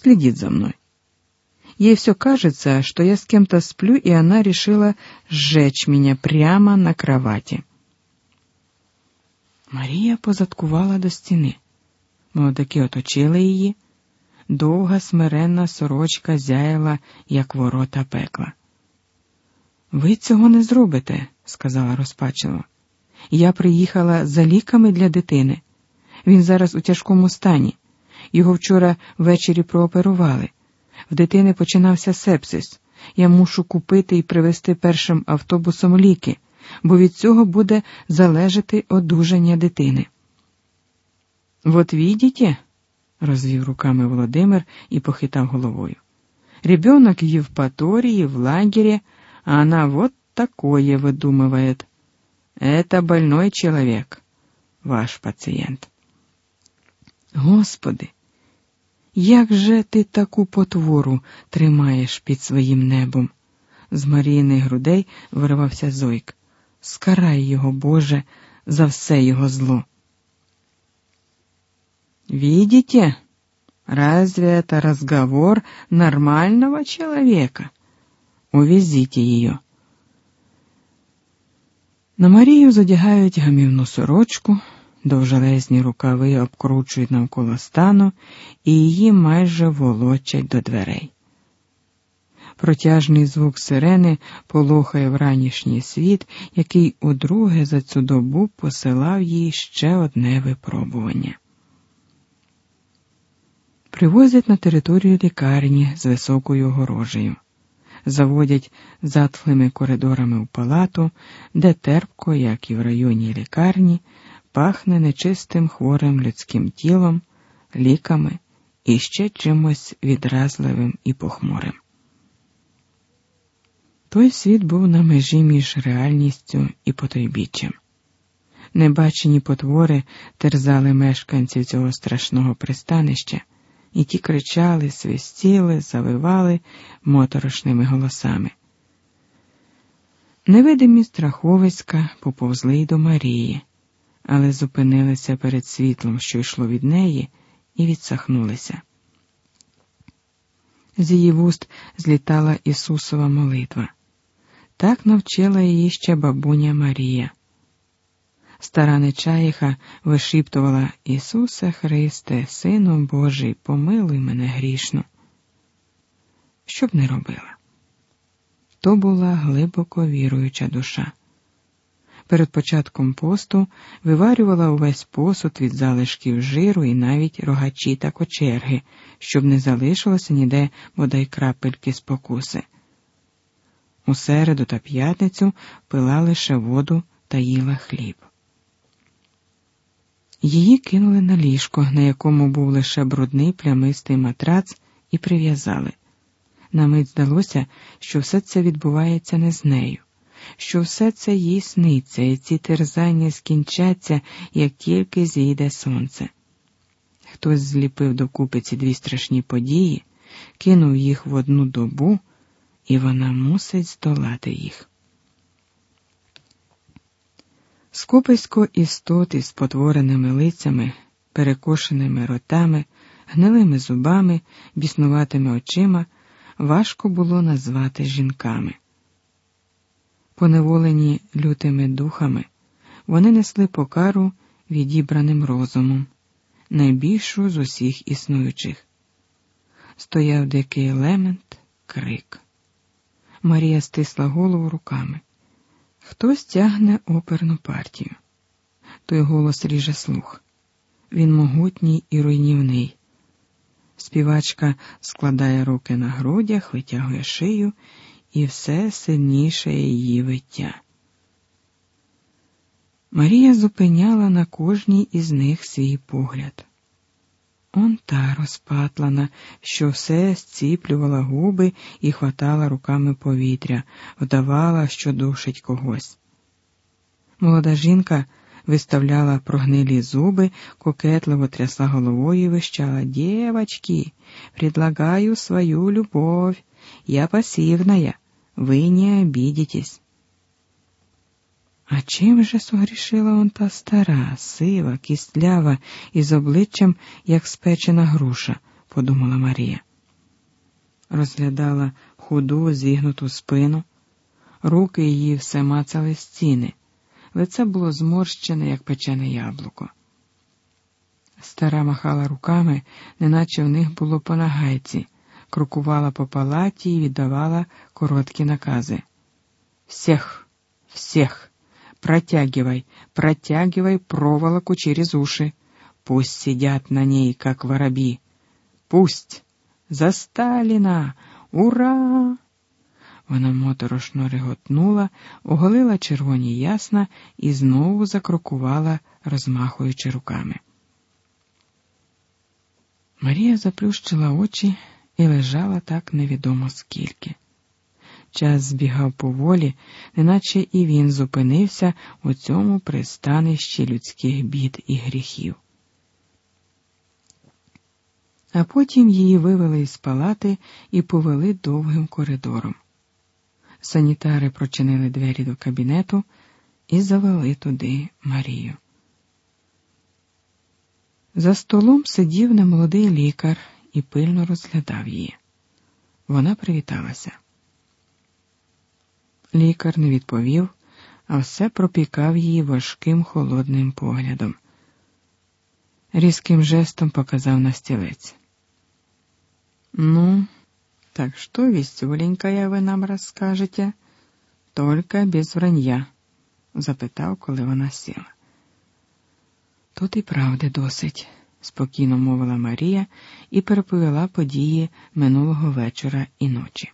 следит за мной. Ей все кажется, что я с кем-то сплю, и она решила сжечь меня прямо на кровати. Марія позадкувала до стіни. Молодаки оточили її. Довга смиренна сорочка зяяла, як ворота пекла. Ви цього не зробите, сказала розпачливо. Я приїхала за ліками для дитини. Він зараз у тяжкому стані. Його вчора ввечері прооперували. В дитини починався сепсис. Я мушу купити і привезти першим автобусом ліки, бо від цього буде залежати одужання дитини. Вот видите, розвів руками Володимир і похитав головою. Ребенок в Евпатории, в лагере, а она вот такое выдумывает. Это больной человек, ваш пациент. Господи, як же ти таку потвору тримаєш під своїм небом? З Марійних грудей вирвався зойк. Скарай його, Боже, за все його зло. Видите? Разве это разговор нормального человека? Увезите ее. На Марію задягають гамівну сорочку, довжелезні рукави обкручують навколо стану і її майже волочать до дверей. Протяжний звук сирени полохає вранішній світ, який удруге за цю добу посилав їй ще одне випробування. Привозять на територію лікарні з високою огорожею заводять затхлими коридорами в палату, де терпко, як і в районній лікарні, пахне нечистим хворим людським тілом, ліками і ще чимось відразливим і похмурим. Той світ був на межі між реальністю і потойбіччям. Небачені потвори терзали мешканців цього страшного пристанища і ті кричали, свистіли, завивали моторошними голосами. Невидимі страховиська поповзли й до Марії, але зупинилися перед світлом, що йшло від неї, і відсахнулися. З її вуст злітала Ісусова молитва. Так навчила її ще бабуня Марія. Стара нечаїха вишіптувала Ісусе Христе, Сину Божий, помилуй мене грішну. Що б не робила? То була глибоко віруюча душа. Перед початком посту виварювала увесь посуд від залишків жиру і навіть рогачі та кочерги, щоб не залишилося ніде бодай крапельки спокуси. У середу та п'ятницю пила лише воду та їла хліб. Її кинули на ліжко, на якому був лише брудний плямистий матрац, і прив'язали. На мить здалося, що все це відбувається не з нею, що все це їй сниться, і ці терзання скінчаться, як тільки зійде сонце. Хтось зліпив докупи ці дві страшні події, кинув їх в одну добу, і вона мусить здолати їх. Скописько істот із потвореними лицями, перекошеними ротами, гнилими зубами, біснуватими очима важко було назвати жінками. Поневолені лютими духами, вони несли покару відібраним розумом, найбільшу з усіх існуючих. Стояв дикий елемент, крик. Марія стисла голову руками. Хтось тягне оперну партію. Той голос ріже слух. Він могутній і руйнівний. Співачка складає руки на грудях, витягує шию, і все сильніше її виття. Марія зупиняла на кожній із них свій погляд. Он та розпатлана, що все зціплювала губи і хватала руками повітря, вдавала, що душить когось. Молода жінка виставляла прогнилі зуби, кокетливо трясла головою і вищала «Девочки, предлагаю свою любовь, я пассивная, вы не обидитесь». А чим же согрішила он та стара, сива, кістлява, із обличчям, як спечена груша, подумала Марія. розглядала худу, зігнуту спину, руки її все мацали стіни, лице було зморщене, як печене яблуко. Стара махала руками, неначе в них було по нагайці, крокувала по палаті і віддавала короткі накази. Всех, всех, протягивай, протягивай проволоку через уши. Пусть сидят на ней, как воробьи. Пусть! За Сталіна! Ура! Вона моторошно реготнула, оголила червоні ясна і знову закрокувала, розмахуючи руками. Марія заплющила очі І лежала так невідомо скільки. Час збігав поволі, неначе і він зупинився у цьому пристанищі людських бід і гріхів. А потім її вивели із палати і повели довгим коридором. Санітари прочинили двері до кабінету і завели туди Марію. За столом сидів немолодий лікар і пильно розглядав її. Вона привіталася. Лікар не відповів, а все пропікав її важким холодним поглядом. Різким жестом показав на стілець. Ну, так что, веселенькая, ви нам розкажете? Только без вранья, запитав, коли вона сіла. Тут і правди досить, спокійно мовила Марія і переповіла події минулого вечора і ночі.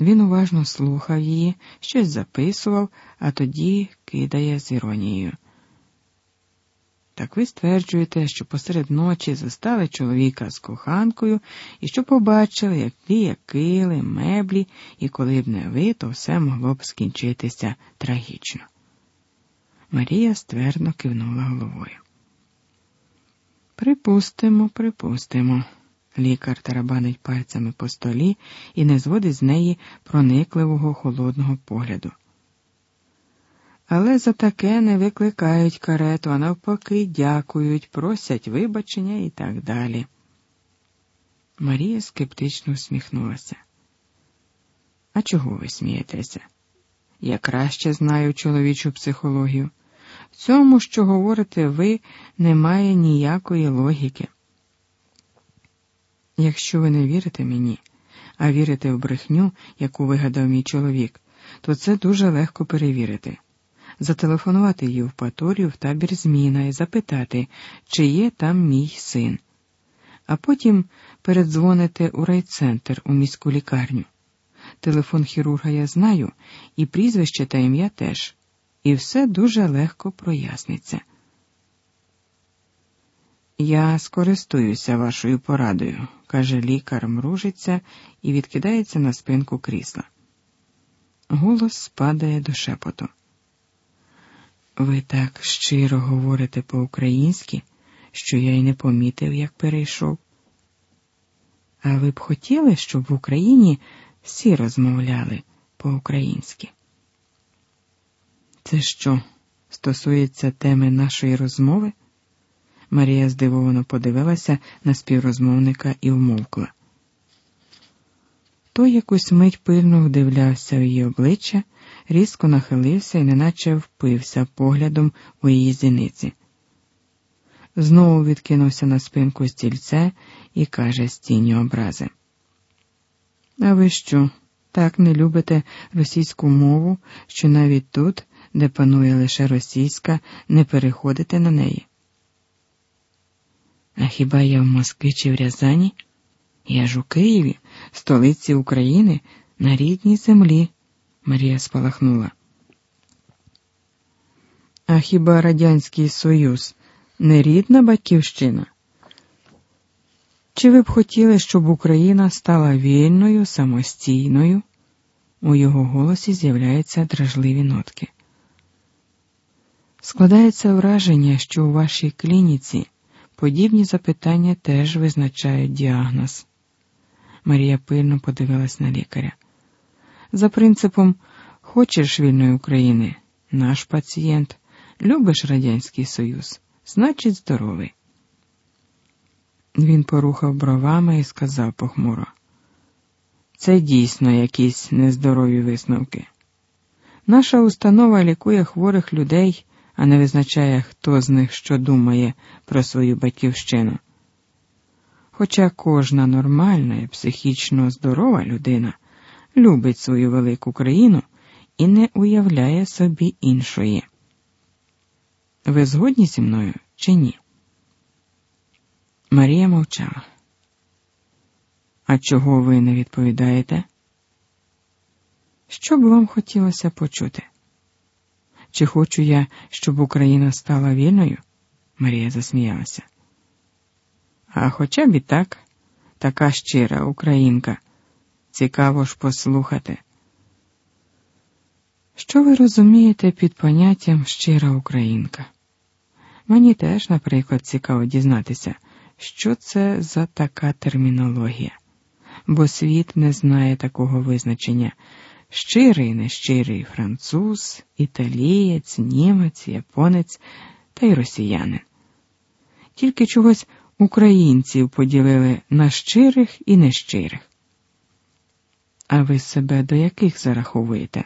Він уважно слухав її, щось записував, а тоді кидає з іронією. Так ви стверджуєте, що посеред ночі застали чоловіка з коханкою і що побачили, як тліє кили, меблі, і коли б не ви, то все могло б скінчитися трагічно. Марія ствердно кивнула головою. Припустимо, припустимо. Лікар тарабанить пальцями по столі і не зводить з неї проникливого холодного погляду. Але за таке не викликають карету, а навпаки, дякують, просять вибачення і так далі. Марія скептично усміхнулася. А чого ви смієтеся? Я краще знаю чоловічу психологію. Цьому, що говорите ви, немає ніякої логіки. Якщо ви не вірите мені, а вірите в брехню, яку вигадав мій чоловік, то це дуже легко перевірити. Зателефонувати її в Євпаторію в табір зміна і запитати, чи є там мій син, а потім передзвонити у райцентр у міську лікарню. Телефон хірурга я знаю, і прізвище та ім'я теж, і все дуже легко проясниться. Я скористуюся вашою порадою, каже лікар, мружиться і відкидається на спинку крісла. Голос спадає до шепоту. Ви так щиро говорите по-українськи, що я й не помітив, як перейшов. А ви б хотіли, щоб в Україні всі розмовляли по-українськи? Це що стосується теми нашої розмови? Марія здивовано подивилася на співрозмовника і вмовкла. Той якусь мить пильно вдивлявся в її обличчя, різко нахилився і неначе впився поглядом у її зіниці. Знову відкинувся на спинку стільця і каже з тінню образи. А ви що, так не любите російську мову, що навіть тут, де панує лише російська, не переходите на неї? А хіба я в Москві чи в Рязані? Я ж у Києві, столиці України, на рідній землі, Марія спалахнула. А хіба Радянський Союз не рідна батьківщина? Чи ви б хотіли, щоб Україна стала вільною, самостійною? У його голосі з'являються дражливі нотки. Складається враження, що у вашій клініці подібні запитання теж визначають діагноз. Марія пильно подивилась на лікаря. За принципом хочеш вільної України, наш пацієнт, любиш Радянський Союз, значить здоровий. Він порухав бровами і сказав похмуро. Це дійсно якісь нездорові висновки. Наша установа лікує хворих людей, а не визначає, хто з них що думає про свою батьківщину. Хоча кожна нормальна і психічно здорова людина любить свою велику країну і не уявляє собі іншої. Ви згодні зі мною чи ні? Марія мовчала. А чого ви не відповідаєте? Що б вам хотілося почути? Чи хочу я, щоб Україна стала вільною? Марія засміялася. А хоча б і так, така щира українка. Цікаво ж послухати. Що ви розумієте під поняттям щира українка? Мені теж, наприклад, цікаво дізнатися, що це за така термінологія, бо світ не знає такого визначення щирий, нещирий француз, італієць, німець, японець та й росіянин. Тільки чогось українців поділили на щирих і нещирих. А ви себе до яких зараховуєте?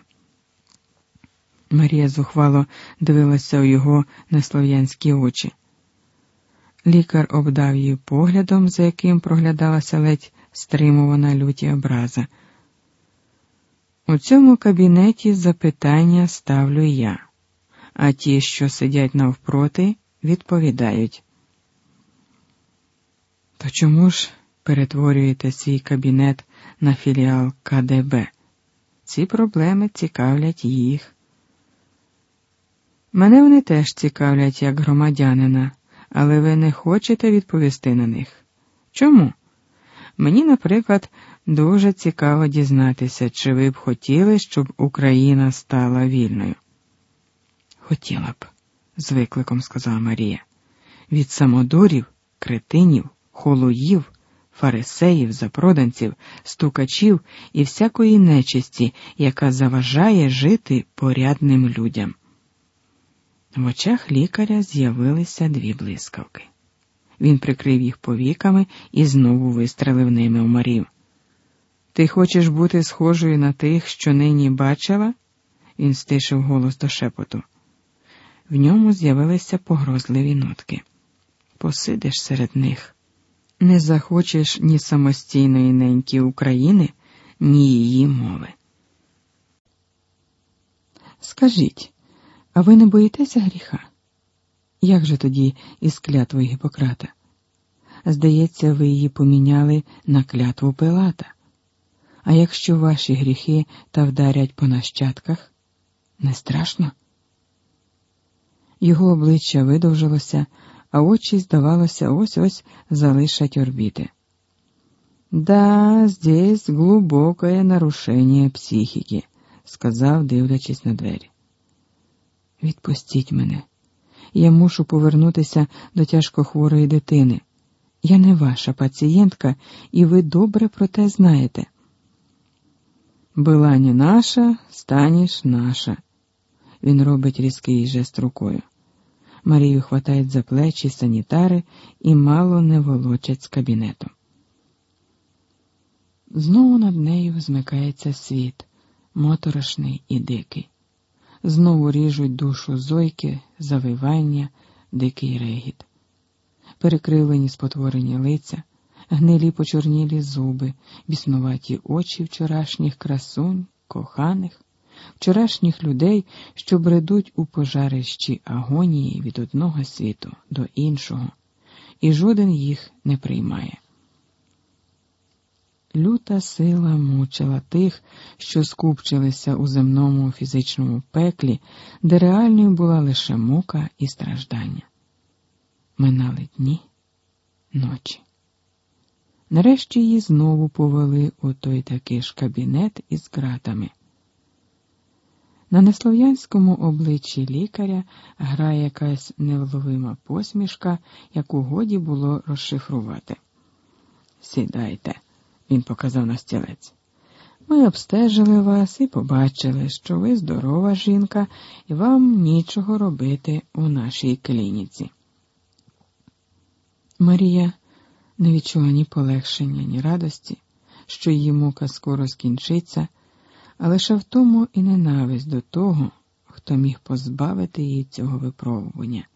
Марія зухвало дивилася у його неслов'янські очі. Лікар обдав її поглядом, за яким проглядалася ледь стримувана люті образа. У цьому кабінеті запитання ставлю я, а ті, що сидять навпроти, відповідають. То чому ж перетворюєте свій кабінет на філіал КДБ? Ці проблеми цікавлять їх. Мене вони теж цікавлять як громадянина, але ви не хочете відповісти на них. Чому? Мені, наприклад, дуже цікаво дізнатися, чи ви б хотіли, щоб Україна стала вільною. Хотіла б, з викликом сказала Марія. Від самодурів, кретинів, холуїв, фарисеїв, запроданців, стукачів і всякої нечисті, яка заважає жити порядним людям. В очах лікаря з'явилися дві блискавки. Він прикрив їх повіками і знову вистрелив ними у Марію. Ти хочеш бути схожою на тих, що нині бачила? Він стишив голос до шепоту. В ньому з'явилися погрозливі нотки. Посидиш серед них. Не захочеш ні самостійної неньки України, ні її мови. Скажіть, а ви не боїтеся гріха? Як же тоді із клятвою Гіппократа? Здається, ви її поміняли на клятву Пилата. А якщо ваші гріхи та вдарять по нащадках, не страшно? Його обличчя видовжилося, а очі, здавалося, ось ось залишать орбіти. Да, здесь глубокое нарушение психики, сказав, дивлячись на двері. Відпустіть мене. Я мушу повернутися до тяжкохворої дитини. Я не ваша пацієнтка, і ви добре про те знаєте. Була не наша, станеш наша. Він робить різкий жест рукою. Марію хватають за плечі санітари і мало не волочать з кабінету. Знову над нею змикається світ, моторошний і дикий. Знову ріжуть душу зойки, завивання, дикий регіт, перекривлені спотворені лиця, гнилі почорнілі зуби, біснуваті очі вчорашніх красунь, коханих, вчорашніх людей, що бредуть у пожарищі агонії від одного світу до іншого, і жоден їх не приймає. Люта сила мучила тих, що скупчилися у земному фізичному пеклі, де реальною була лише мука і страждання. Минали дні, ночі. Нарешті її знову повели у той такий ж кабінет із ґратами. На неслов'янському обличчі лікаря грає якась невловима посмішка, яку годі було розшифрувати. Сідайте він показав на стілець. Ми обстежили вас і побачили, що ви здорова жінка, і вам нічого робити у нашій клініці. Марія не відчула ні полегшення, ні радості, що її мука скоро скінчиться, а лише в тому і ненависть до того, хто міг позбавити її цього випробування.